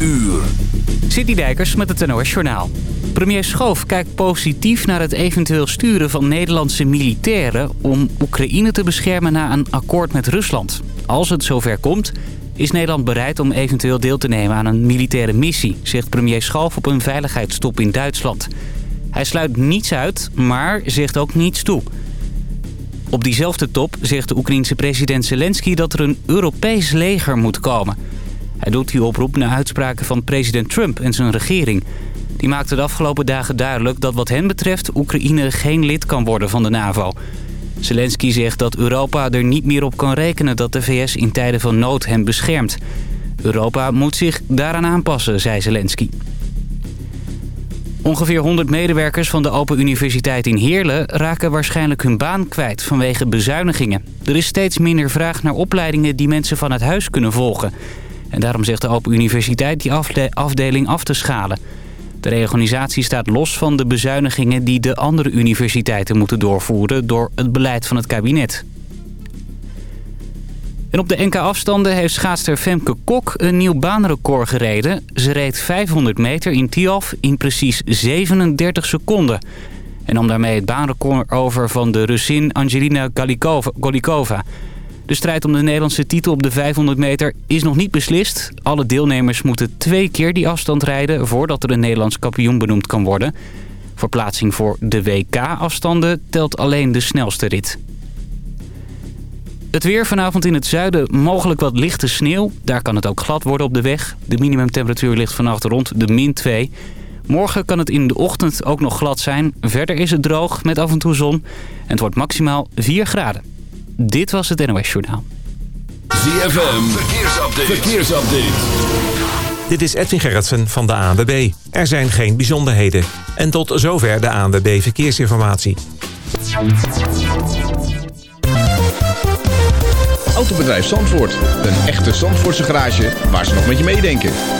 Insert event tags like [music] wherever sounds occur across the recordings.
uur. Citydijkers met het NOS Journaal. Premier Schoof kijkt positief naar het eventueel sturen van Nederlandse militairen... om Oekraïne te beschermen na een akkoord met Rusland. Als het zover komt, is Nederland bereid om eventueel deel te nemen aan een militaire missie... zegt premier Schoof op een veiligheidstop in Duitsland. Hij sluit niets uit, maar zegt ook niets toe... Op diezelfde top zegt de Oekraïense president Zelensky dat er een Europees leger moet komen. Hij doet die oproep na uitspraken van president Trump en zijn regering. Die maakte de afgelopen dagen duidelijk dat wat hen betreft Oekraïne geen lid kan worden van de NAVO. Zelensky zegt dat Europa er niet meer op kan rekenen dat de VS in tijden van nood hem beschermt. Europa moet zich daaraan aanpassen, zei Zelensky. Ongeveer 100 medewerkers van de Open Universiteit in Heerlen raken waarschijnlijk hun baan kwijt vanwege bezuinigingen. Er is steeds minder vraag naar opleidingen die mensen vanuit huis kunnen volgen. En daarom zegt de Open Universiteit die afdeling af te schalen. De reorganisatie staat los van de bezuinigingen die de andere universiteiten moeten doorvoeren door het beleid van het kabinet. En op de NK-afstanden heeft schaatster Femke Kok een nieuw baanrecord gereden. Ze reed 500 meter in Tiaf in precies 37 seconden. En nam daarmee het baanrecord over van de Russin Angelina Golikova. De strijd om de Nederlandse titel op de 500 meter is nog niet beslist. Alle deelnemers moeten twee keer die afstand rijden... voordat er een Nederlands kampioen benoemd kan worden. Verplaatsing voor de WK-afstanden telt alleen de snelste rit. Het weer vanavond in het zuiden mogelijk wat lichte sneeuw. Daar kan het ook glad worden op de weg. De minimumtemperatuur ligt vannacht rond de min 2. Morgen kan het in de ochtend ook nog glad zijn. Verder is het droog met af en toe zon. En het wordt maximaal 4 graden. Dit was het NOS Journaal. ZFM, verkeersupdate. verkeersupdate. Dit is Edwin Gerritsen van de ANWB. Er zijn geen bijzonderheden. En tot zover de ANWB Verkeersinformatie. Autobedrijf Zandvoort. Een echte Zandvoortse garage waar ze nog met je meedenken.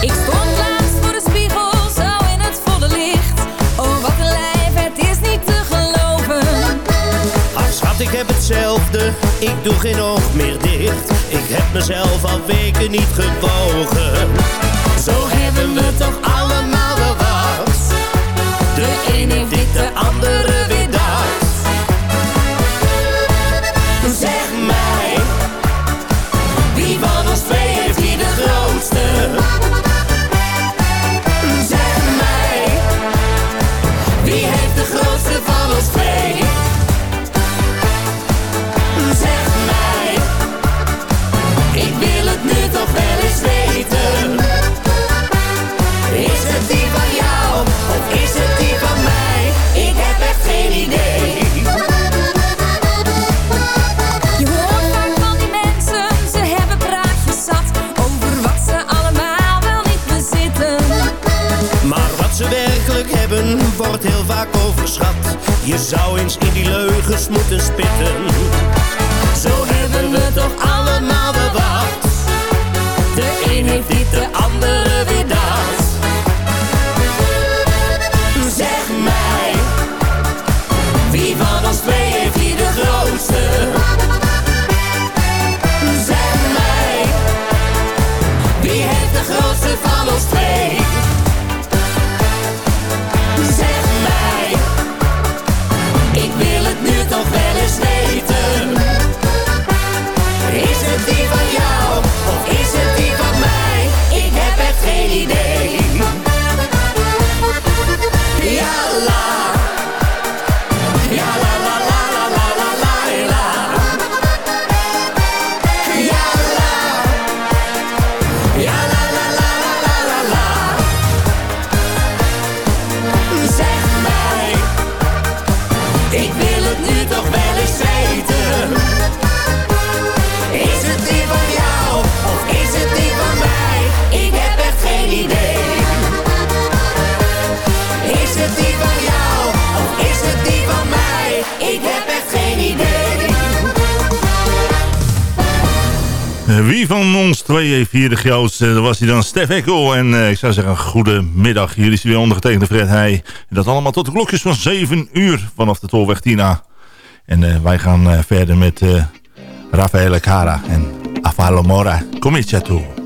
Ik stond laatst voor de spiegel, zo in het volle licht. Oh, wat een lijf, het is niet te geloven. Ach schat, ik heb hetzelfde, ik doe geen oog meer dicht Ik heb mezelf al weken niet gewogen Zo hebben we toch allemaal wel wat De een Eh, van ons twee heeft hier de grootste? Dat was hij dan, Stef Ekkel. En uh, ik zou zeggen, goedemiddag. Hier is hij weer ondergetekende Fred Heij. En dat allemaal tot de klokjes van 7 uur vanaf de Tolweg Tina. En uh, wij gaan verder met Rafael Cara en Avalomora. Kom eens toe.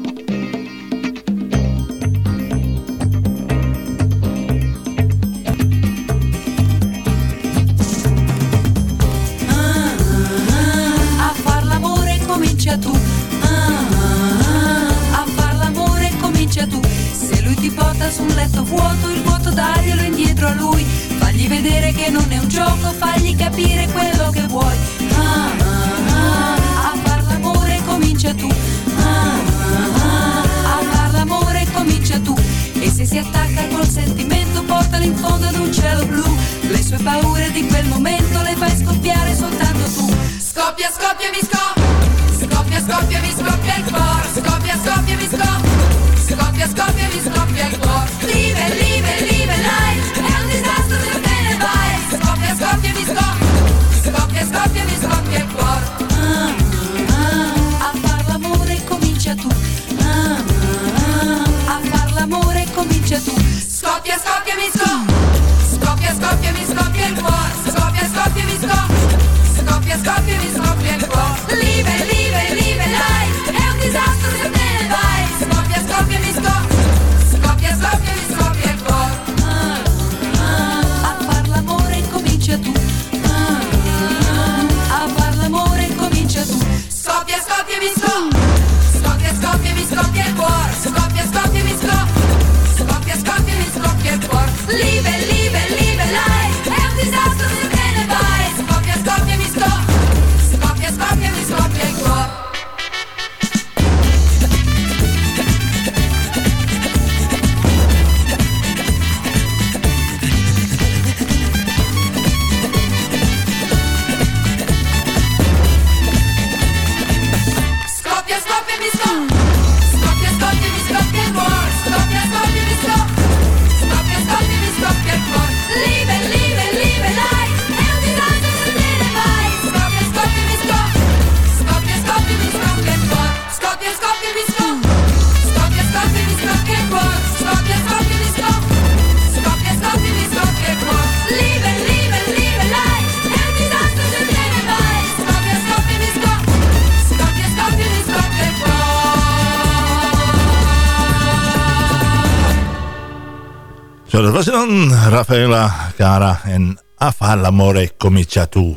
Dan Rafaela Cara en Afa l'amore comincia tu.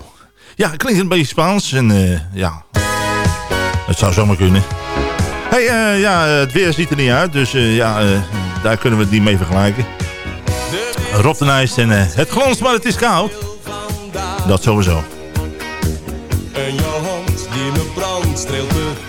Ja, klinkt een beetje Spaans en uh, ja, het zou zomaar kunnen. hey, uh, ja, het weer ziet er niet uit, dus uh, ja, daar kunnen we het niet mee vergelijken. Rob de Nijs en het glanst, maar het is koud. Dat sowieso. En je hand die me brandt, streelt te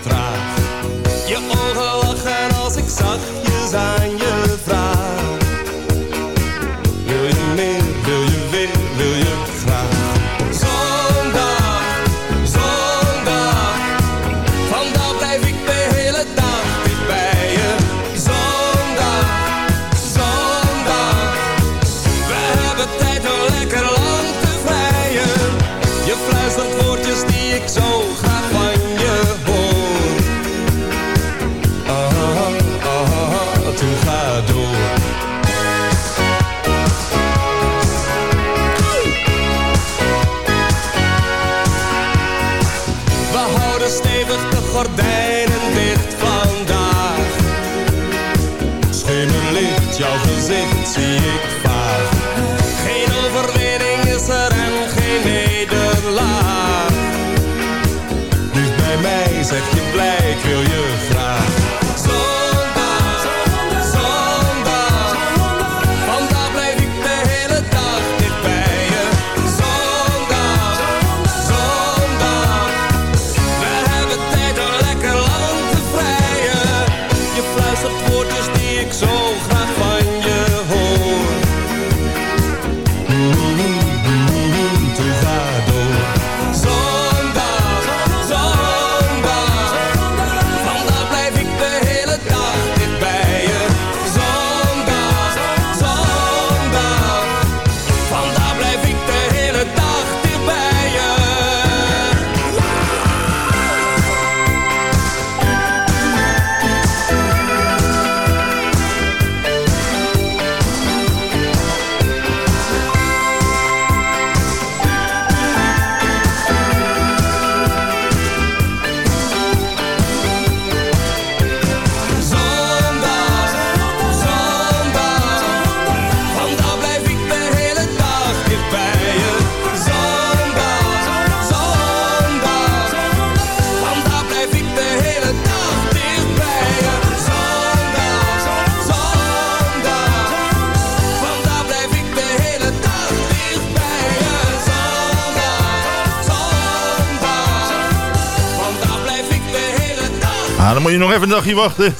dan moet je nog even een dagje wachten.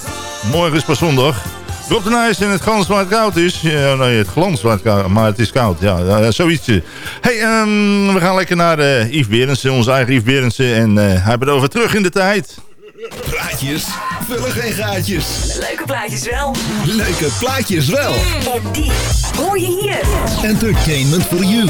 Morgen is pas zondag. Rob de Nijs en het glans waar het koud is. Ja, nee, het glans waar het koud maar het is koud. Ja, ja zoiets. hey, ehm, we gaan lekker naar uh, Yves Berendsen, onze eigen Yves Berendsen. En uh, hij heeft het over terug in de tijd. Praatjes vullen geen gaatjes. Leuke plaatjes wel. Leuke plaatjes wel. En die hoor je hier. Entertainment for you.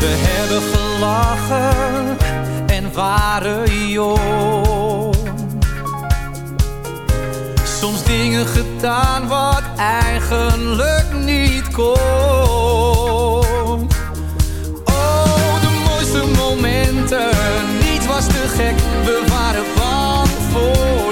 We hebben gelachen en waren jong. Soms dingen gedaan wat eigenlijk niet kon. Oh, de mooiste momenten, niets was te gek. We waren bang voor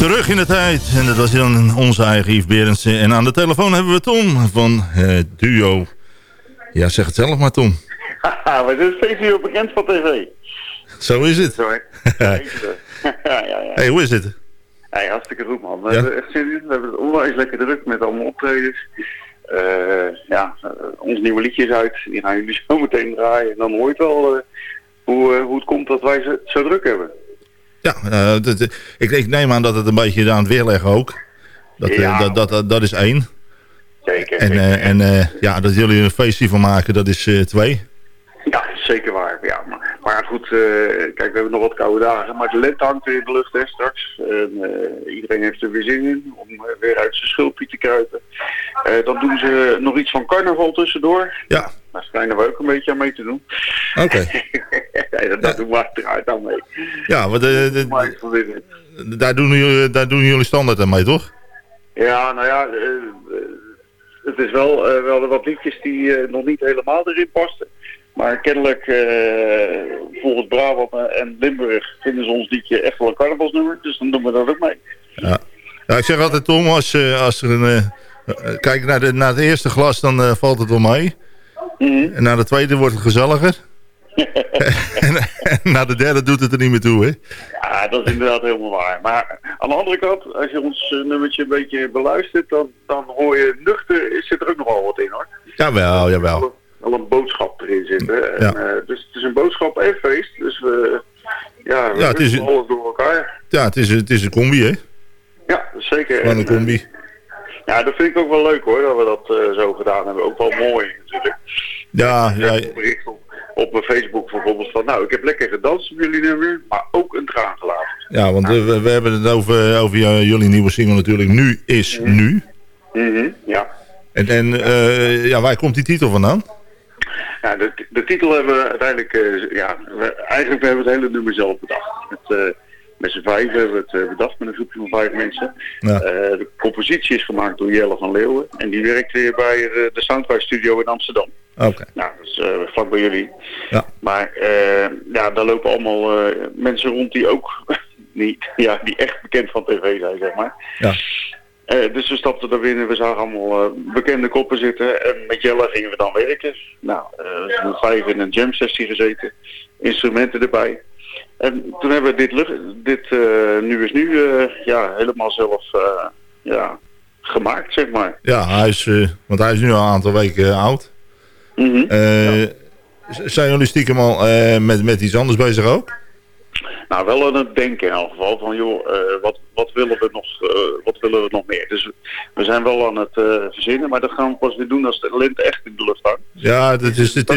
Terug in de tijd. En dat was dan onze eigen Yves Berendsen. En aan de telefoon hebben we Tom van het duo. Ja, zeg het zelf maar Tom. Haha, we zijn steeds weer bekend van tv. Zo is het. Sorry. [laughs] [laughs] ja, ja, ja. hey, hoe is het? Hey, hartstikke goed man. We Ja? hebben echt zin in. We hebben het onwijs lekker druk met allemaal optredens. Eh, ja, eh, ons nieuwe liedje is uit. Die gaan jullie [laughs] zo meteen draaien. En dan hoor je het wel eh, hoe, eh, hoe het komt dat wij ze zo druk hebben. Ja, eh, dat- ik, ik neem aan dat het een beetje aan het weerleggen ook. Dat, eh, Ja. dat, dat, dat, dat is één. Zeker. En, zeker. eh, en eh, ja, dat jullie er een feestje van maken, dat is eh, twee. Ja, zeker waar. Ja, maar, maar goed, eh, kijk, we hebben nog wat koude dagen. Maar de lente hangt weer in de lucht hè, straks. En, eh, iedereen heeft er weer zin in om eh, weer uit zijn schulpje te kruipen. Eh, dan doen ze nog iets van carnaval tussendoor. Ja. Daar schijnen we ook een beetje aan mee te doen. Oké. [laughs] ja, dat, dat doen we uiteraard aan mee. Ja, eh, de- Maar dit- daar, doen jullie, daar doen jullie standaard aan mee, toch? Ja, nou ja, eh, eh, het is wel, eh, wel wat liedjes die eh, nog niet helemaal erin pasten. Maar kennelijk, eh, volgens Brabant en Limburg, vinden ze ons liedje echt wel een carnavalsnummer. Dus dan doen we dat ook mee. Ja. ja ik zeg altijd, Tom, als, eh, als er een... eh, eh, kijk naar, de, naar het eerste glas, dan eh, valt het wel mee. Mhm. En naar de tweede wordt het gezelliger. [laughs] en, en naar de derde doet het er niet meer toe, hè? Ja, dat is inderdaad helemaal waar. Maar aan de andere kant, als je ons eh, nummertje een beetje beluistert, dan, dan hoor je nuchter, zit er ook nog wel wat in hoor. Jawel, jawel. Wel een boodschap erin zitten. En, Ja. eh, dus het is een boodschap en feest. Dus we, ja, we Ja, het is- doen alles door elkaar. Ja, het is, het is een combi, hè? Ja, zeker. Een En, eh, combi. Ja, dat vind ik ook wel leuk hoor, dat we dat zo gedaan hebben. Ook wel mooi natuurlijk. Ja, ja, Ik heb een bericht op, op mijn Facebook bijvoorbeeld van, nou, ik heb lekker gedanst op jullie nummer, maar ook een traan gelaten. ja want eh, we, we hebben het over, over jullie nieuwe single natuurlijk. Nu is nu. Mhm, ja. En, en eh, ja, waar komt die titel vandaan? Ja, de, de titel hebben we uiteindelijk, eh, ja, we, eigenlijk hebben we het hele nummer zelf bedacht. Met, met z'n vijf hebben we het bedacht met een groepje van vijf mensen. Ja. De compositie is gemaakt door Jelle van Leeuwen en die werkt weer bij de Soundcloud Studio in Amsterdam. Oké. Nou, dat is eh, vlak bij jullie. Ja. Maar eh, ja, daar lopen allemaal eh, mensen rond die ook [laughs] niet, ja, die echt bekend van tv zijn, zeg maar. Ja. Dus we stapten daar binnen, we zagen allemaal bekende koppen zitten en met Jelle gingen we dan werken. Nou, we zijn vijf in een jam sessie gezeten, instrumenten erbij. En toen hebben we dit, dit eh, nu is nu ja, helemaal zelf eh, ja, gemaakt, zeg maar. Ja, hij is, want hij is nu al een aantal weken oud. Mhm. Eh, Zijn jullie stiekem al eh, met, met iets anders bezig ook? Nou, wel aan het denken in elk geval van joh, eh, wat, wat willen we nog, wat willen we nog meer? Dus we- zijn wel aan het verzinnen, maar dat gaan we pas weer doen als de lente echt in de lucht hangt. Ja, dat is, het, Dat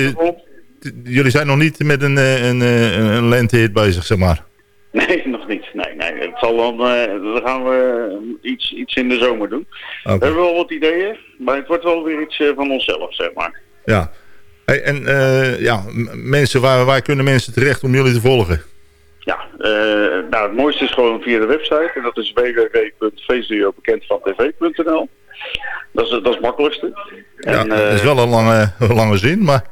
jullie zijn nog niet met een, een, een, lentehit bezig, zeg maar. Nee, [laughs] nog niet. Nee, nee. Het zal dan, dan gaan we iets, iets in de zomer doen. We hebben wel wat ideeën, maar het wordt wel weer iets van onszelf, zeg maar. Ja. Hey, en eh, ja, mensen, waar, waar kunnen mensen terecht om jullie te volgen? Ja, eh, nou het mooiste is gewoon via de website en dat is www.feeststudiobekendvantv.nl. Dat is, dat is het makkelijkste. Ja, En, dat eh, is wel een lange, een [laughs] lange zin, maar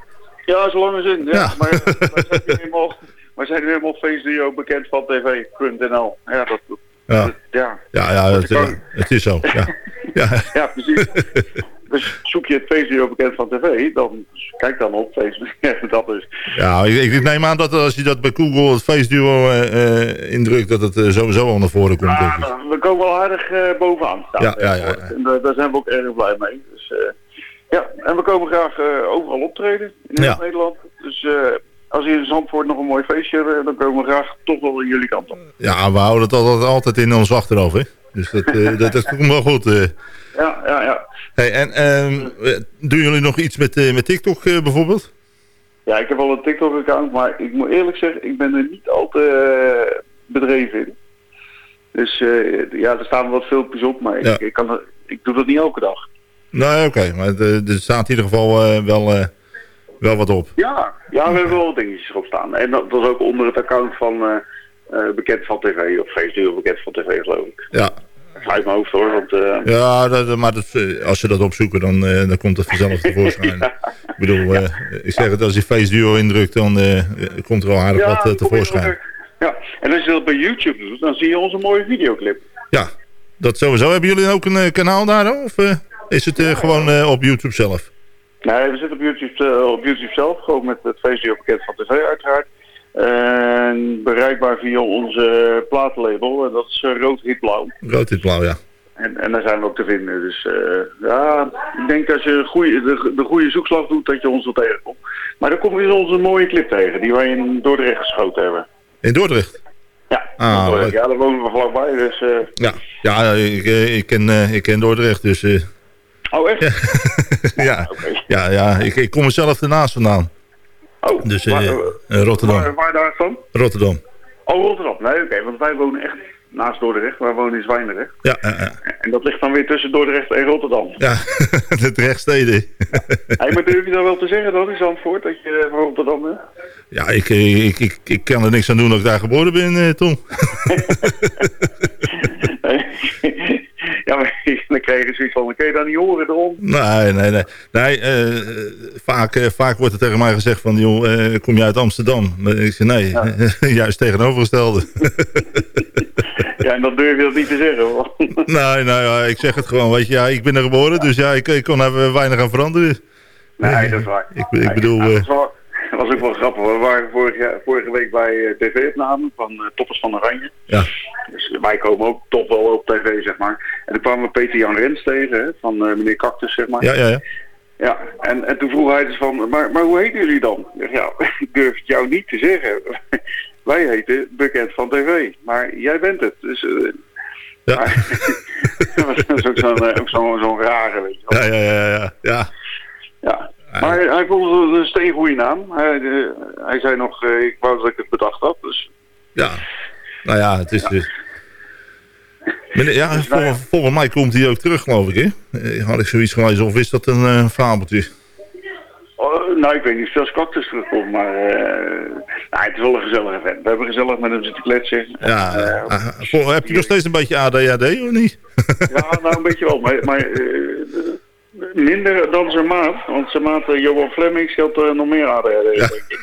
Ja, is een lange zin. Ja. Ja. Maar wij [laughs] zijn nu helemaal, wij zijn nu helemaal feestduo bekend van tv.nl. Ja, dat, ja, ja. ja, ja het, het is zo. Ja. [laughs] Ja. ja, precies. Dus zoek je het feestduo bekend van tv, dan kijk dan op Facebook. [laughs] Ja, dat is. Ja, ik, ik neem aan dat als je dat bij Google het face duo eh, eh, indrukt, dat het eh, sowieso al naar voren komt. Nou, we komen wel aardig eh, bovenaan staan. Ja, ja, ja, ja. En daar, daar zijn we ook erg blij mee. Dus, ja, en we komen graag overal optreden in heel Ja. Nederland. Dus als je in Zandvoort nog een mooi feestje hebben, dan komen we graag toch wel in jullie kant op. Ja, we houden het altijd, altijd in ons achterhoofd, hè. Dus dat, eh, dat, dat komt wel goed. eh. Ja, ja, ja. Hey, en ehm, eh, doen jullie nog iets met, eh, met TikTok bijvoorbeeld? Ja, ik heb al een TikTok-account, maar ik moet eerlijk zeggen, ik ben er niet al te bedreven in. Dus ja, er staan wat filmpjes op, maar Ja. ik, ik, kan er, ik doe dat niet elke dag. Nee, oké. maar er- er staat in ieder geval wel, wel wat op. Ja, ja, we hebben wel wat dingetjes erop staan. En dat, is ook onder het account van Bekend van TV, of Facebook Bekend van TV geloof ik. Ja, Uit mijn hoofd hoor, want eh, ja dat, maar dat, eh, als ze dat opzoeken, dan, eh, dan komt het vanzelf [laughs] tevoorschijn. Ik bedoel, eh, ik zeg het, als je face duo indrukt, dan eh, eh, komt er al aardig wat eh, tevoorschijn. Ja, en als je dat bij YouTube doet, dan zie je onze mooie videoclip. Ja, dat sowieso. Hebben jullie ook een eh, kanaal daar? Of eh, is het eh, gewoon eh, op YouTube zelf? Nee, we zitten op YouTube, eh, op YouTube zelf, gewoon met het Facebook Bekend van TV uiteraard. En bereikbaar via onze platenlabel, en dat is eh, Rood Hit Blauw. Rood, dit, blauw, ja. En, en daar zijn we ook te vinden. Dus eh, ja, ik denk als je een goeie, de, de goede zoekslag doet, dat je ons wel tegenkomt. Maar dan kom je onze mooie clip tegen, die wij in Dordrecht geschoten hebben. In Dordrecht? Ja, Ah, Dordrecht. ja daar wonen we vlakbij, dus... eh, Ja, ja ik, ik, ken, ik ken Dordrecht, dus... Oh, echt? [laughs] ja, [laughs] ja, ja ik, ik kom er zelf ernaast vandaan. Oh, Dus eh, waar, eh, Rotterdam. Waar, waar daar van? Rotterdam. Oh, Rotterdam. Nee, oké, want wij wonen echt naast Dordrecht. Wij wonen in Zwijndrecht. Ja, ja, ja. En dat ligt dan weer tussen Dordrecht en Rotterdam. ja [laughs] de rechtsteden. Hey, maar durf je dan wel te zeggen dan in Zandvoort dat je van Rotterdam bent? Ja, ik, eh, ik, ik, ik kan er niks aan doen dat ik daar geboren ben, eh, Tom. [laughs] ja, maar [laughs] dan krijg je zoiets van, dan kun je dat niet horen erom. Nee, nee, nee. nee eh, vaak, eh, vaak wordt er tegen mij gezegd van, joh, eh, kom je uit Amsterdam? Ik zeg, nee, [laughs] juist tegenovergestelde. [laughs] Ja, en dan durf je dat niet te zeggen hoor. nee, nou ja, ik zeg het gewoon, weet je, ja, ik ben er geboren, dus ja, ik, ik kon er weinig aan veranderen. Nee, dat is waar. Ik, ik bedoel, we, was ook wel grappig. We waren vorige, vorige week bij eh, tv-opname van eh, Toppers van Oranje. Ja. Dus wij komen ook toch wel op tv, zeg maar. En toen kwamen we Peter Jan Rens tegen, hè, van eh, meneer Cactus, zeg maar. Ja, ja, ja. Ja, en, en toen vroeg hij dus van, maar, maar hoe heten jullie dan? Ik zeg, ja, [laughs] ik durf het jou niet te zeggen. [laughs] Wij heten bekend van tv, maar jij bent het. Dus, Ja. maar- [laughs] dat was ook zo'n zo'n zo'n rare, weet je wel. Ja, ja, ja, ja. ja. Ja. Maar hij vond het een steengoede naam. Hij, eh, hij zei nog, eh, ik wou dat ik het bedacht had. Dus Ja. Nou ja, het is... dus- Meneer, ja, vol- volgens mij komt hij ook terug, geloof ik, hè? Eh, Had ik zoiets gelezen, of is dat een eh, fabeltje? oh, nou, ik weet niet of zelfs Cactus terugkomt, maar nou, het is wel een gezellige vent. We hebben gezellig met hem zitten kletsen. Ja, En, vol- heb je nog steeds een beetje ADHD, of niet? ja, nou een beetje wel, maar, maar minder dan zijn maat. Want zijn maat eh, Johan Flemings had eh, nog meer ADHD, denk ik.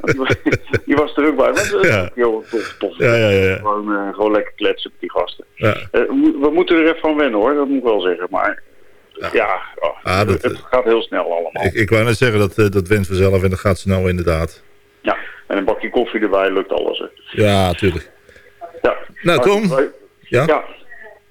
[laughs] Die was er ook bij. Maar, eh, Ja. Johan, tof, tof. Ja, ja, ja. Gewoon, eh, gewoon lekker kletsen met die gasten. Ja. Eh, we mo- we moeten er even van wennen hoor, dat moet ik wel zeggen. Maar ja, oh, Ah, dat- het gaat heel snel allemaal. Ik, ik wou net zeggen, dat, eh, dat went vanzelf en dat gaat snel inderdaad. Ja, en een bakje koffie erbij lukt alles. Hè. Ja, natuurlijk. Ja. Nou, Tom. Ja? Ja.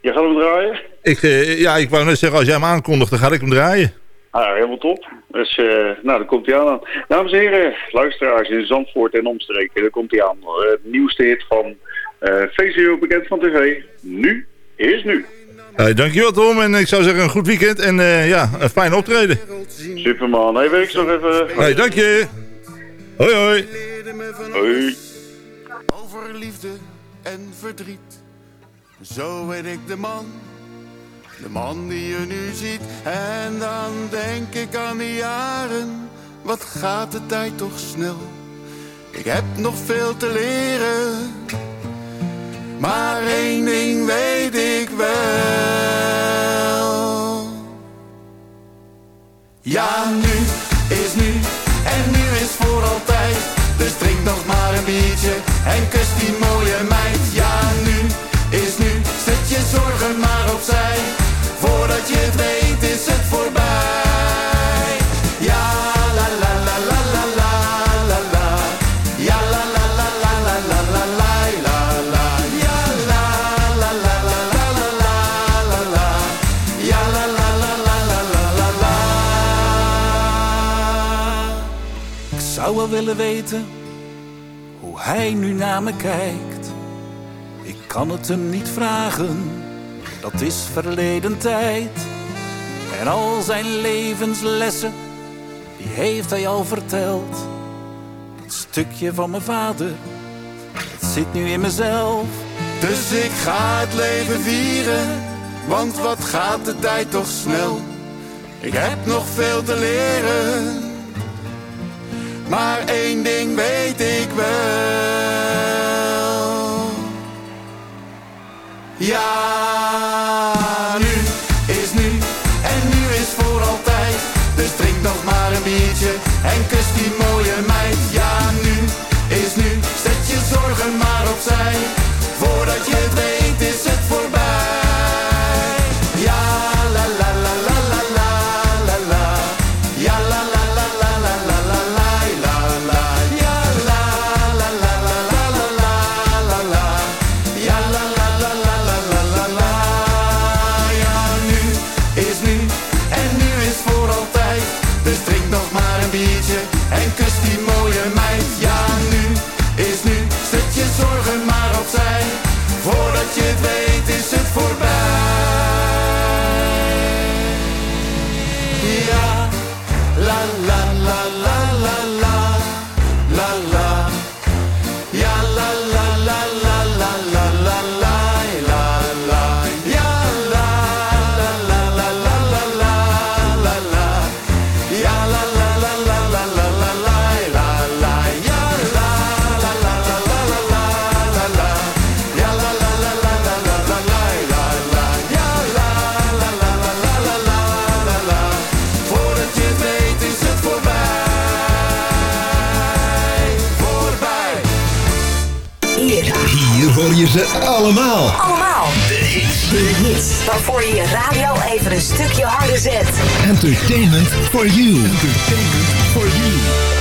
Je gaat hem draaien? Ik, eh, ja, ik wou net zeggen, als jij hem aankondigt, dan ga ik hem draaien. Ah, ja, helemaal top. Dus, eh, nou, dan komt hij aan. Dames en heren, luisteraars in Zandvoort en omstreken, daar komt hij aan. Eh, het nieuwste hit van eh VCO bekend van tv. Nu is nu. Hey, dankjewel Tom en ik zou zeggen een goed weekend en eh, ja, een fijn optreden. Superman. Hey, weet ik nog even... Hey, dank je. Hoi hoi. Hoi. Over liefde en verdriet. Zo ben ik de man. De man die je nu ziet. En dan denk ik aan die jaren. Wat gaat de tijd toch snel. Ik heb nog veel te leren. Maar één ding weet ik wel. Ja, nu is nu en nu is voor altijd. Dus drink nog maar een biertje en kus die mooie meid. Ja, nu is nu, zet je zorgen maar opzij. Willen weten hoe hij nu naar me kijkt. Ik kan het hem niet vragen, dat is verleden tijd. En al zijn levenslessen, die heeft hij al verteld. Dat stukje van mijn vader, dat zit nu in mezelf. Dus ik ga het leven vieren, want wat gaat de tijd toch snel. Ik heb nog veel te leren, maar één ding weet ik wel. Ja, nu is nu en nu is voor altijd. Dus drink nog maar een biertje en kus die mooie hoor je ze allemaal. Allemaal. De hits. De hits. Waarvoor je je radio even een stukje harder zet. Entertainment for you. Entertainment for you.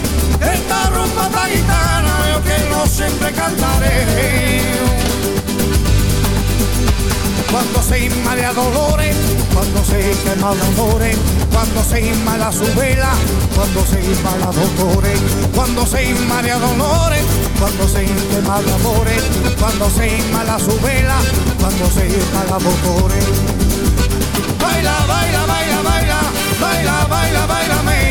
Esta gitana yo que no siempre cantaré. Cuando se inmala dolores, cuando se quema de amores, cuando se inmala su vela, cuando se inmala dolores, cuando se inmala dolores, cuando se quema de amores, cuando se inmala su vela, cuando se inmala dolores. Baila, baila, baila, baila, baila, baila, bailame,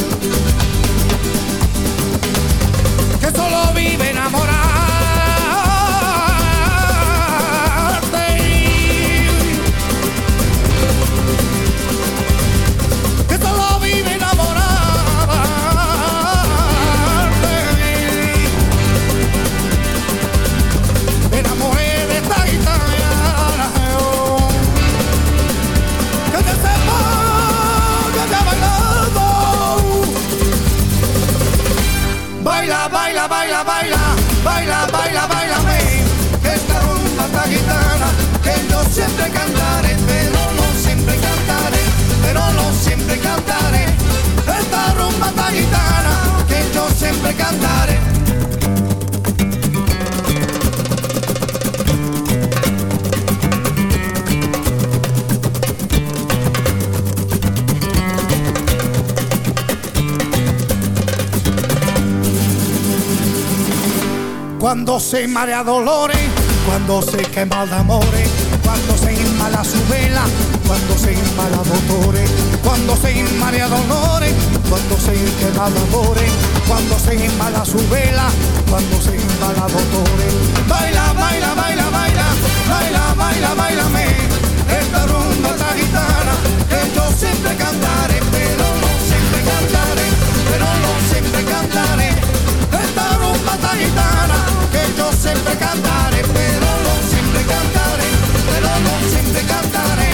Cuando se marea dolores, cuando se quema de amores, cuando se inmala su vela, cuando se inmala dolores, cuando se inmala dolores, cuando se quema de amores, cuando se inmala su vela, cuando se inmala dolores. Baila, baila, baila, baila, baila, baila, bailame, esta rumba esta gitana que yo siempre cantaré, yo siempre cantaré, pero no siempre cantaré, pero no siempre cantaré.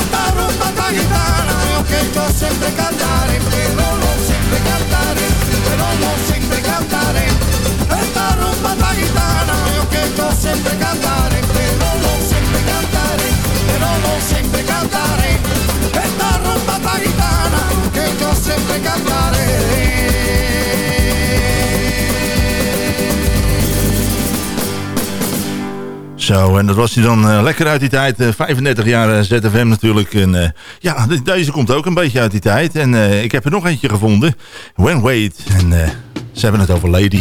Esta rumba esta gitana que yo siempre cantaré, pero no siempre cantaré, pero no siempre cantaré. Esta rumba esta gitana que yo siempre cantaré, Zo, en dat was hij dan eh, lekker uit die tijd. eh, 35 jaar eh, ZFM natuurlijk. En, eh, ja, de- deze komt ook een beetje uit die tijd. En eh, ik heb er nog eentje gevonden. When Wait. En eh, ze hebben het over lady.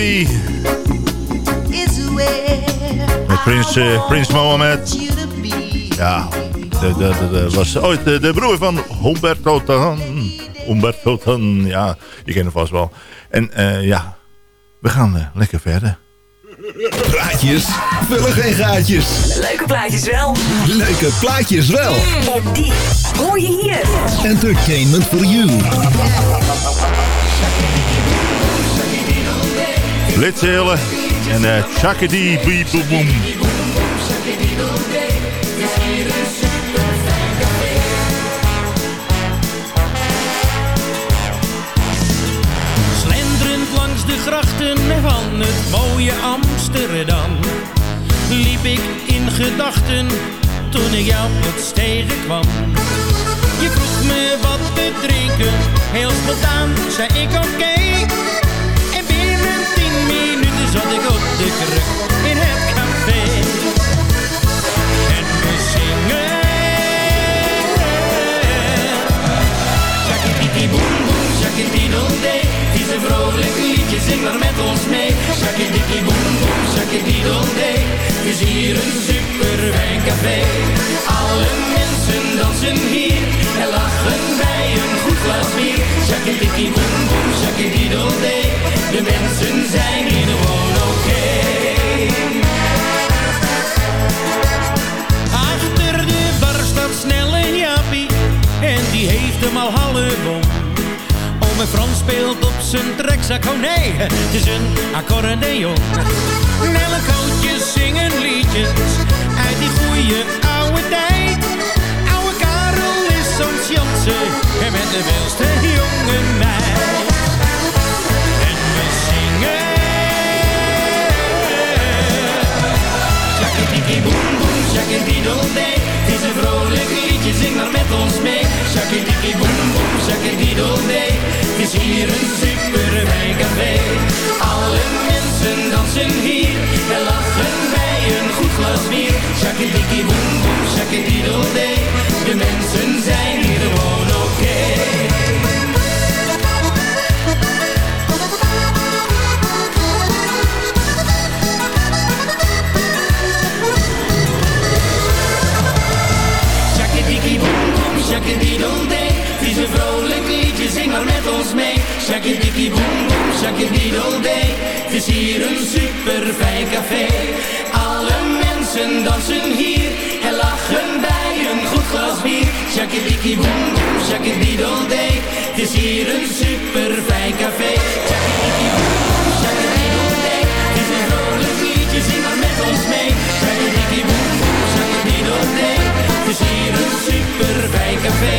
Lady is where met Prins, eh, Prins Mohammed. Ja, de, de, de, de- was ooit de, de broer van Humberto Tan. Humberto Tan, ja, je kent hem vast wel. En eh, ja, we gaan eh, lekker verder. Praatjes vullen geen gaatjes. Leuke plaatjes wel. Leuke plaatjes wel. En die hoor je hier. Entertainment for you. Blitzelen en uh, Chakadi Beep Boom Boom. Slenderend langs de grachten van het mooie Amsterdam Liep ik in gedachten toen ik jou plots tegenkwam Je vroeg me wat te drinken, heel spontaan zei ik oké minuten zat ik op de kruk in het café En we zingen Shakity boom boom, shakity day. Het is een vrolijk liedje, zing maar met ons mee. Shakity boom boom, shakity day. Het is hier een super fijn café. Alle mensen dansen hier en lachen bij een goed glas bier. Shakity boom boom, shakity day. De mensen zijn hier gewoon oké. Achter de bar staat snel een jappie en die heeft hem al half om. Ome Frans speelt op zijn trekzak, oh nee, het is een accordeon. Nelle kootjes zingen liedjes uit die goeie En met de wilste jonge meid. En we zingen... Shakadiki boom boom, shakadiddle-day. Het is een vrolijk liedje, zing maar met ons mee. Shakadiki boom boom, shakadiddle-day. Het is hier een super café. Alle mensen dansen hier en lachen bij een goed glas bier. Shakadiki boom boom, shakadiddle-day. De mensen zijn hier gewoon oké. Zing maar met ons mee. Shakadiki boom boom, shakadiddle-day. Het is hier een super fijn café. Alle mensen dansen hier en lachen bij een goed glas bier. Shakadiki boom boom, shakadiddle-day. Het is hier een super fijn café. Shakadiki boom boom, shakadiddle-day. Het is een vrolijk liedje, zing maar met ons mee. Shakadiki boom boom, shakadiddle-day. Het is hier een super fijn café.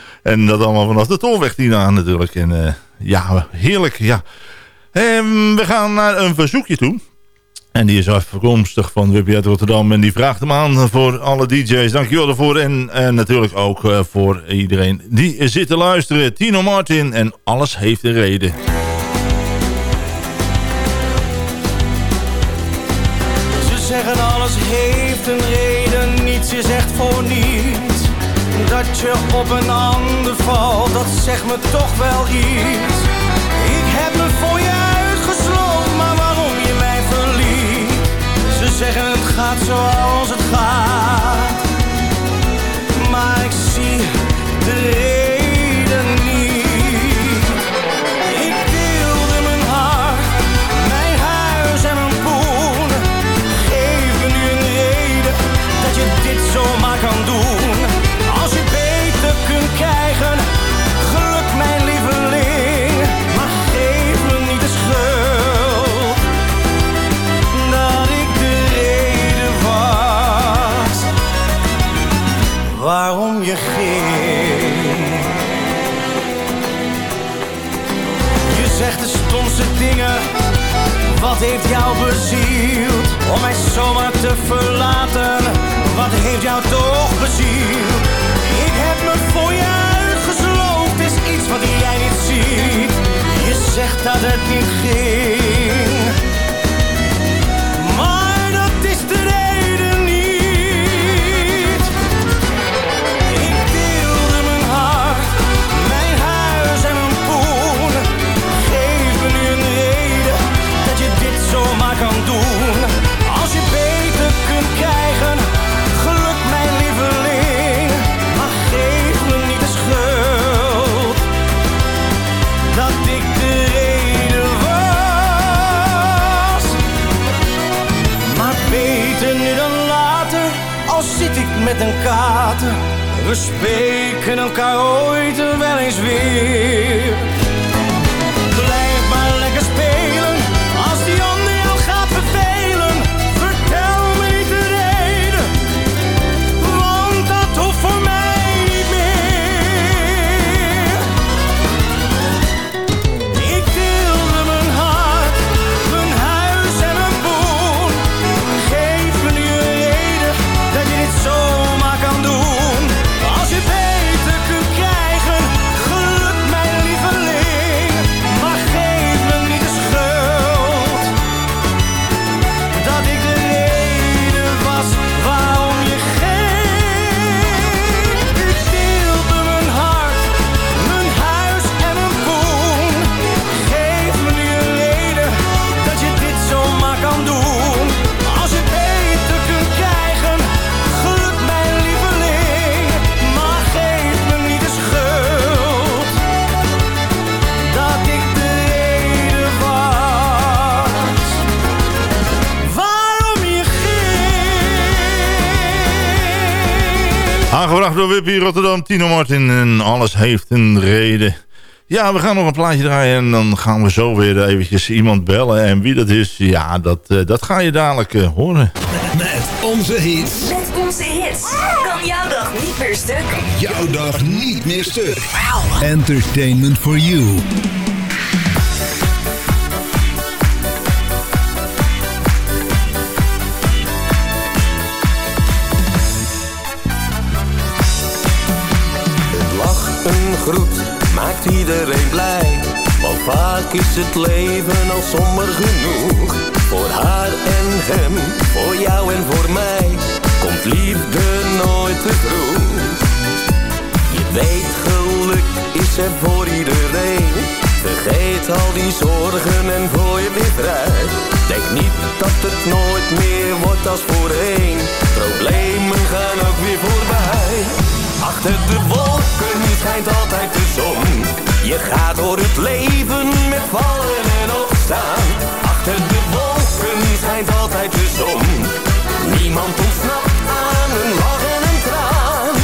En dat allemaal vanaf de tolweg hierna natuurlijk. En eh, ja, heerlijk, ja. En we gaan naar een verzoekje toe. En die is afkomstig van uit Rotterdam. En die vraagt hem aan voor alle DJ's. Dankjewel daarvoor. En, en natuurlijk ook eh, voor iedereen die zit te luisteren. Tino Martin en alles heeft een reden. Ze zeggen alles heeft een reden, niets is echt voor niets. Dat je op een ander valt, dat zegt me toch wel iets. Ik heb me voor je uitgesloten, maar waarom je mij verliet? Ze zeggen het gaat zoals het gaat. Maar ik zie de reden niet. Ik deelde mijn hart, mijn huis en mijn poen. Geef me nu een reden dat je dit zomaar kan doen. Heeft jou bezield om mij zomaar te verlaten? Wat heeft jou toch bezield? Ik heb me voor je uitgesloofd, is iets wat jij niet ziet. Je zegt dat het niet ging, Door Wippie Rotterdam, Tino Martin en alles heeft een reden. Ja, we gaan nog een plaatje draaien en dan gaan we zo weer eventjes iemand bellen. En wie dat is, ja, dat, eh, dat ga je dadelijk eh, horen. Met onze hits. Met onze hits kan jouw dag niet meer stuk. Jouw dag niet meer stuk. Entertainment for you. Maakt iedereen blij. Want vaak is het leven al somber genoeg. Voor haar en hem, voor jou en voor mij. Komt liefde nooit te vroeg. Je weet, geluk is er voor iedereen. Vergeet al die zorgen en gooi je weer vrij. Denk niet dat het nooit meer wordt als voorheen. Problemen gaan ook weer voorbij. Achter de wolken schijnt altijd de zon. Je gaat door het leven met vallen en opstaan. Achter de wolken schijnt altijd de zon. Niemand ontsnapt aan een lach en een traan.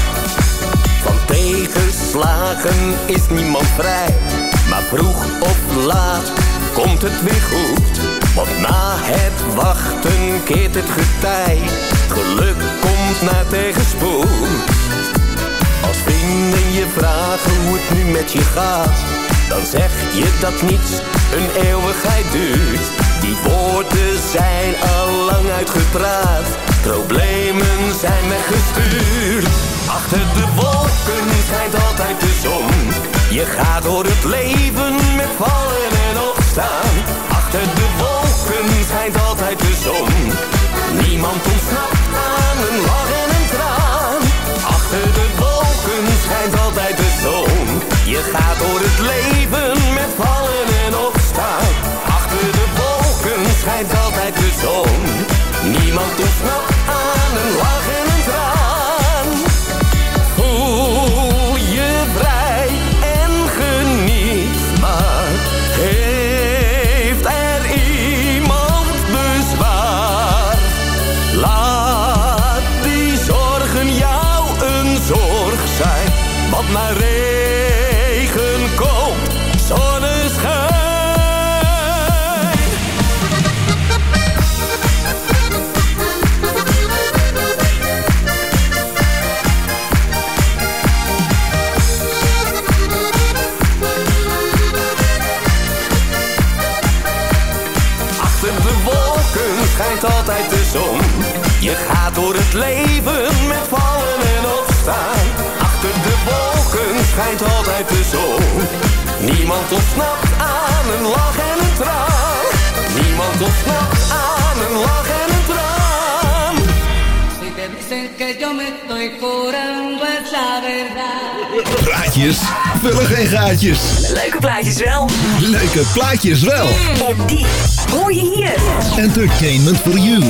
Van tegenslagen is niemand vrij. Maar vroeg of laat komt het weer goed. Want na het wachten keert het getij. Geluk komt na tegenspoed. Vrienden je vragen hoe het nu met je gaat, dan zeg je dat niets een eeuwigheid duurt. Die woorden zijn al lang uitgepraat, problemen zijn weggestuurd. Achter de wolken schijnt altijd de zon. Je gaat door het leven met vallen en opstaan. Achter de wolken schijnt altijd de zon. Niemand ontsnapt aan een lach en leven met vallen en opstaan. Achter de wolken schijnt altijd de zon. Niemand ontsnapt aan een lach en een traan. Niemand ontsnapt aan een lach en een traan. Si te dicen que yo me estoy curando es la verdad. Praatjes vullen geen gaatjes. Leuke plaatjes wel. Leuke plaatjes wel. En die hoor je hier. Entertainment for you.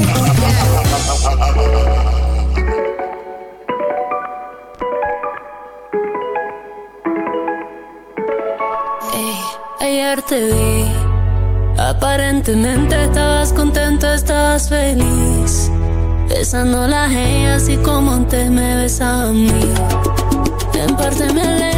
Aparentemente estabas contento, estabas feliz. Besando a la gente así como te me besaba a mí. En parte me alegra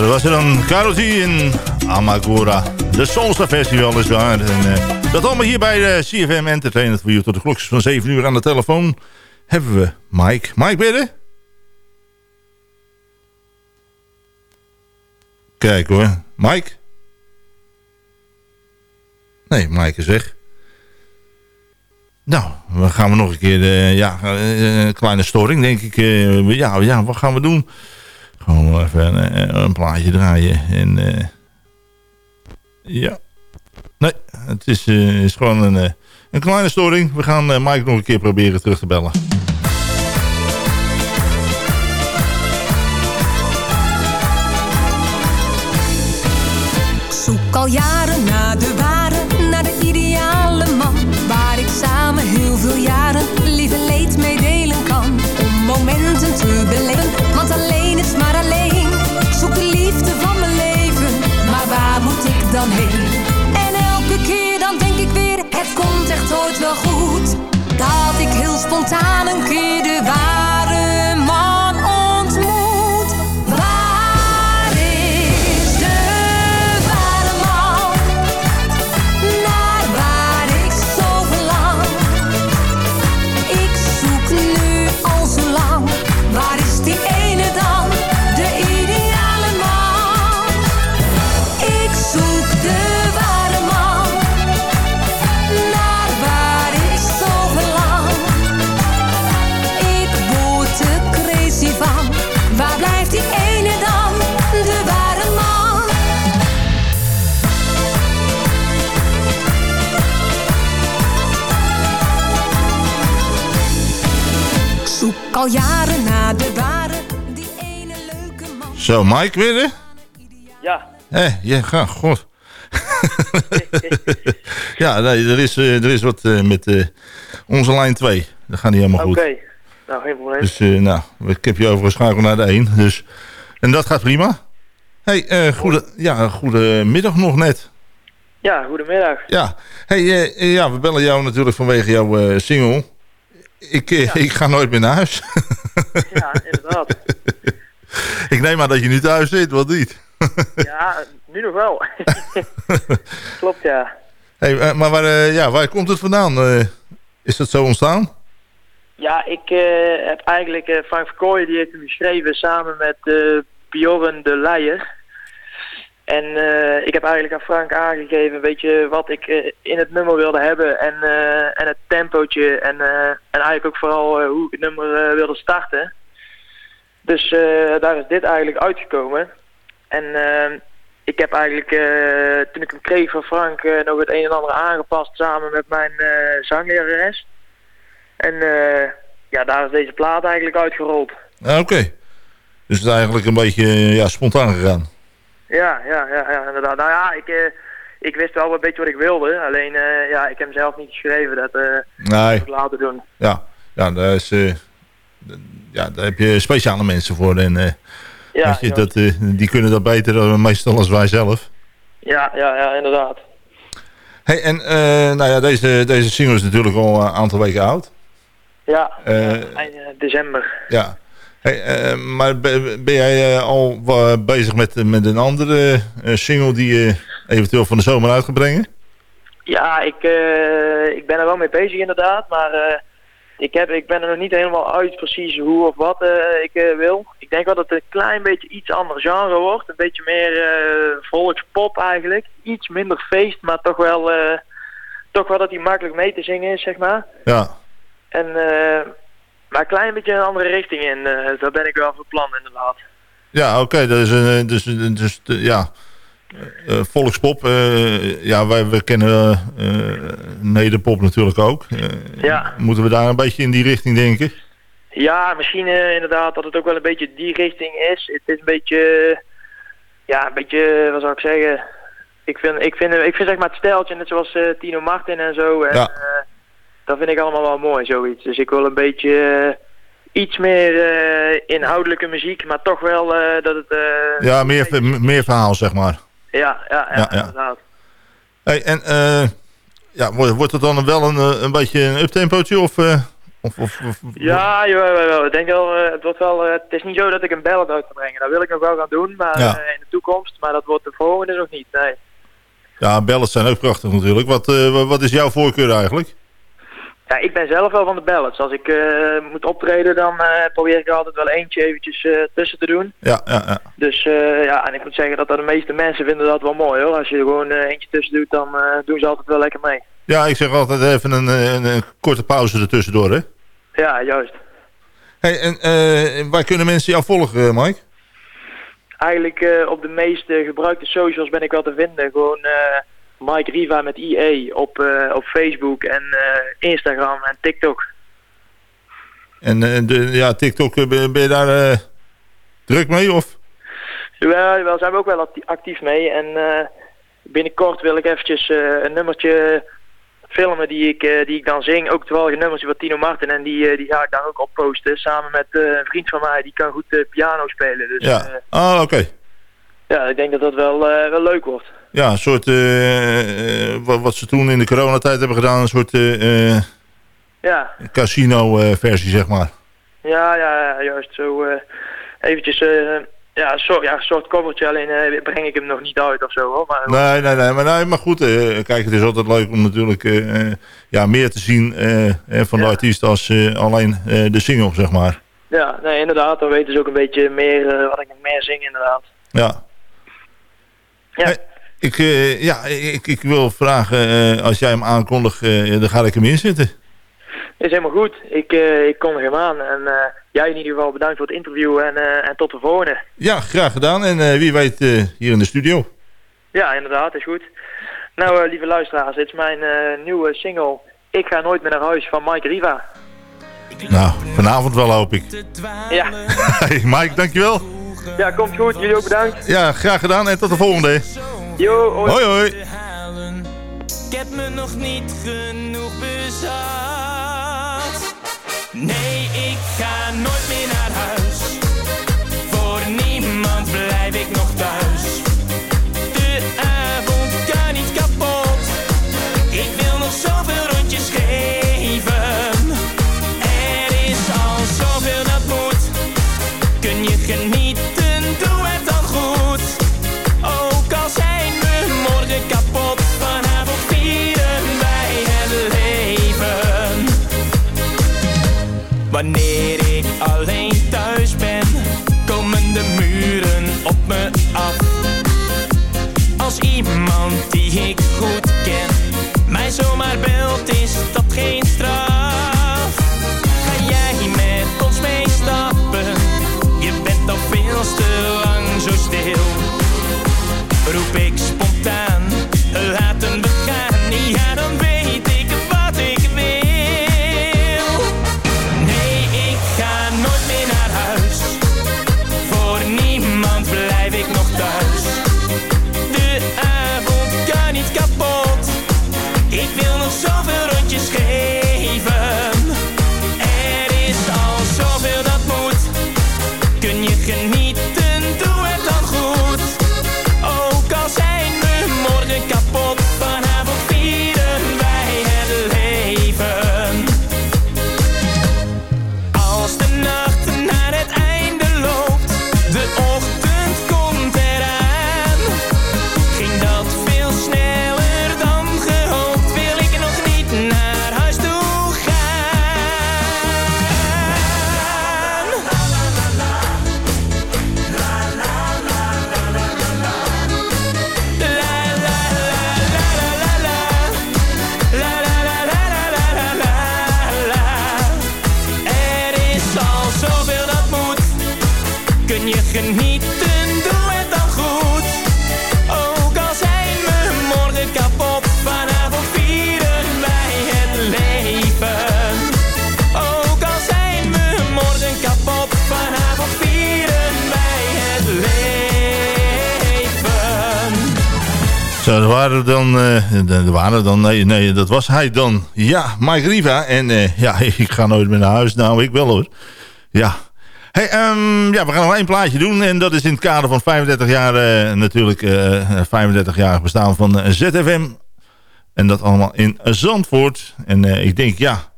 dat was er dan Karel G in Amagura. De Soulstar Festival is waar. En, eh, dat allemaal hier bij de CFM Entertainment voor u. Tot de klokjes van 7 uur aan de telefoon hebben we Mike. Mike, ben kijken hoor. Mike? Nee, Mike is weg. Nou, dan gaan we nog een keer... eh, ja, eh, een kleine storing, denk ik. eh, ja, ja, wat gaan we doen? Gewoon even eh, een plaatje draaien. En eh, ja. Nee, het is, eh, is gewoon een, een kleine storing. We gaan Mike nog een keer proberen terug te bellen. Zoek al jaren Zo, Mike weer? hè? Ja, Hé, ja, ga, god. [laughs] ja, nee, er is, eh, er is wat eh, met eh, onze lijn 2. Dat gaat niet helemaal oké. goed. Nou, geen probleem. Dus, nou, ik heb je overgeschakeld naar de 1. Dus, en dat gaat prima. hey, goede, ja, goedemiddag nog net. Ja, goedemiddag. Ja, hey, ja, we bellen jou natuurlijk vanwege jouw single. Ik, [laughs] ik ga nooit meer naar huis. Ja, inderdaad. [laughs] [laughs] ik neem aan dat je nu thuis zit, wat niet? [laughs] Ja, nu nog wel. [laughs] Klopt, ja. hey, eh, maar waar, eh, ja, waar komt het vandaan? Eh, is dat zo ontstaan? Ja, ik heb eigenlijk Frank Verkooyen, die heeft hem geschreven samen met eh Bjorn de Leijer. En ik heb eigenlijk aan Frank aangegeven, een beetje wat ik in het nummer wilde hebben en, en het tempootje en, en eigenlijk ook vooral hoe ik het nummer wilde starten. Dus eh, daar is dit eigenlijk uitgekomen. En eh, ik heb eigenlijk, eh, toen ik hem kreeg van Frank, eh, nog het een en ander aangepast samen met mijn zanglerares. En ja, daar is deze plaat eigenlijk uitgerold. Ah, Oké. Dus het is eigenlijk een beetje ja, spontaan gegaan. Ja, ja, ja, ja inderdaad. Nou ja, ik, eh, ik wist wel een beetje wat ik wilde. Alleen, eh, ja, ik heb hem zelf niet geschreven. Dat eh Nee. moet ik later doen. Ja, ja, daar, is, ja daar heb je speciale mensen voor. En, eh, Ja, je, ja. dat, eh, die kunnen dat beter dan meestal als wij zelf. Ja, ja, ja, inderdaad. Hey, en eh, nou ja, deze, deze single is natuurlijk al een aantal weken oud. Ja, eind december. Ja. Hey, maar ben, ben jij al bezig met, met een andere single die je eventueel van de zomer uit gaat brengen? Ja, ik, ik ben er wel mee bezig inderdaad, maar ik, heb, ik ben er nog niet helemaal uit precies hoe of wat eh, ik eh, wil. Ik denk wel dat het een klein beetje iets ander genre wordt. Een beetje meer eh, volkspop eigenlijk. Iets minder feest, maar toch wel, toch wel dat hij makkelijk mee te zingen is, zeg maar. Ja. En, maar een klein beetje een andere richting in. daar ben ik wel van plan inderdaad. Ja, oké. dat is een, dus, dus eh, ja, eh, volkspop. eh, ja, wij we kennen eh nederpop natuurlijk ook. Eh, Ja. Moeten we daar een beetje in die richting denken? Ja, misschien eh, inderdaad dat het ook wel een beetje die richting is. Het is een beetje, ja, een beetje, wat zou ik zeggen. Ik vind, ik vind, ik vind zeg maar het steltje, net zoals eh, Tino Martin en zo. En, Ja. eh, dat vind ik allemaal wel mooi, zoiets. Dus ik wil een beetje eh, iets meer eh, inhoudelijke muziek, maar toch wel eh, dat het... eh, Ja, meer, meer verhaal, zeg maar. Ja, ja, ja, inderdaad. Hey, en eh, ja, wordt, wordt het dan wel een, eh, een beetje een uptempootje? Of, eh, of, of, of- Ja, jawel, jawel, ik denk wel, het wordt wel, het is niet zo dat ik een ballad uit ga brengen. Dat wil ik nog wel gaan doen, maar Ja. in de toekomst. Maar dat wordt de volgende nog niet, nee. ja, ballads zijn ook prachtig natuurlijk. Wat, wa- wat is jouw voorkeur eigenlijk? Ja, ik ben zelf wel van de ballads. Als ik eh, moet optreden, dan eh, probeer ik er altijd wel eentje eventjes eh, tussen te doen. Ja, ja, ja. Dus ja, en ik moet zeggen dat, dat de meeste mensen vinden dat wel mooi hoor. Als je er gewoon eentje tussen doet, dan doen ze altijd wel lekker mee. Ja, ik zeg altijd even een, een, een korte pauze ertussendoor, hè? Ja, juist. Hey, en waar kunnen mensen jou volgen, Mike? Eigenlijk op de meest gebruikte socials ben ik wel te vinden. Gewoon eh, Mike Riva met IE op, eh, op Facebook en eh, Instagram en TikTok. En eh, de, ja, TikTok, ben, ben je daar druk mee? Of? Jawel, jawel, zijn we ook wel acti- actief mee. En binnenkort wil ik eventjes een nummertje filmen die ik, die ik dan zing. Ook toevallig een nummertje van Tino Martin. En die, die ga ik dan ook opposten. Samen met een vriend van mij, die kan goed piano spelen. Dus Ja. Ah, oké. ja, ik denk dat dat wel, wel leuk wordt. Ja, een soort, eh, eh, wat, wat ze toen in de coronatijd hebben gedaan, een soort eh, Ja, casino-versie, zeg maar. ja, ja, juist zo. eventjes, ja, een soort, ja, een soort covertje. Alleen breng ik hem nog niet uit of zo hoor. Maar, Nee, nee, nee, maar, nee, maar goed, kijk, het is altijd leuk om natuurlijk ja, meer te zien van de artiest als alleen de single, zeg maar. Ja, nee, inderdaad. Dan weten ze ook een beetje meer wat ik nog meer zing inderdaad. Ja. Ja. Hey, ik, eh, ja, ik, ik wil vragen, eh, als jij hem aankondigt, eh, dan ga ik hem inzetten. Is helemaal goed. Ik, ik kondig hem aan. En jij in ieder geval bedankt voor het interview en, en tot de volgende. Ja, graag gedaan. En wie weet hier in de studio. Ja, inderdaad, is goed. Nou, lieve luisteraars, dit is mijn nieuwe single Ik ga nooit meer naar huis van Mike Riva. Nou, vanavond wel hoop ik. Ja, [laughs] Hey, Mike, dankjewel. ja komt goed. Jullie ook bedankt. Ja, graag gedaan en tot de volgende. Yo, hoi. Hoi, hoi. Ik heb me nog niet genoeg bezat. Nee, ik ga nooit meer naar huis. Waren dan, eh, waren dan, nee, nee, dat was hij dan. Ja, Mike Riva. En eh, ja, [laughs] ik ga nooit meer naar huis. Nou, ik wel hoor. Ja. Hey, ehm, ja, we gaan nog één plaatje doen. En dat is in het kader van 35 jaar, eh, natuurlijk, eh 35 jaar bestaan van ZFM. En dat allemaal in Zandvoort. En ik denk, ja,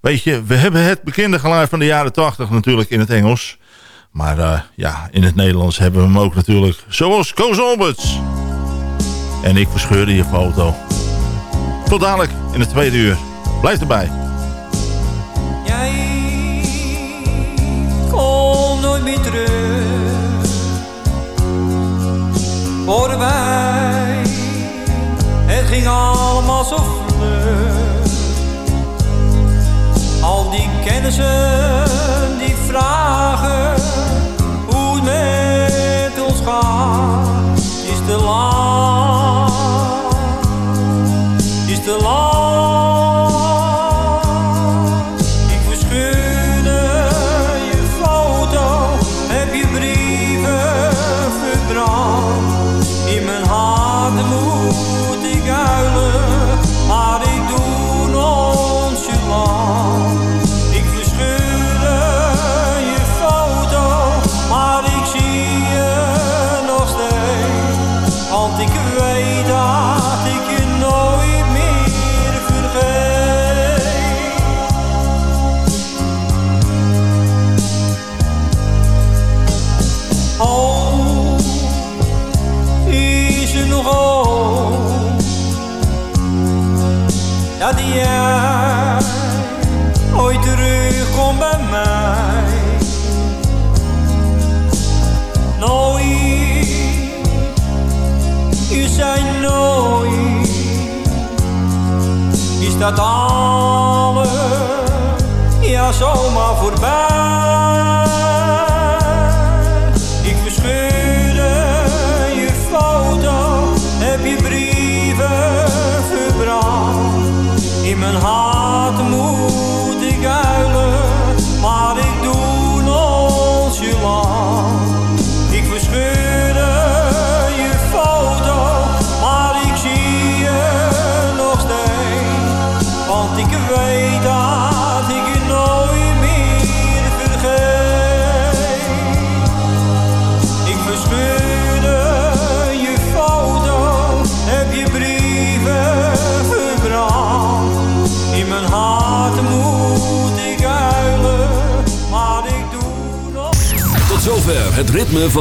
weet je, we hebben het bekende geluid van de jaren 80 natuurlijk in het Engels. Maar ja, in het Nederlands hebben we hem ook natuurlijk. Zoals Koos Alberts. En ik verscheurde je foto. Tot dadelijk in het tweede uur. Blijf erbij. Jij komt nooit meer terug. Voorbij. Het ging allemaal zo vlug. Al die kennissen, die vragen hoe het met ons gaat.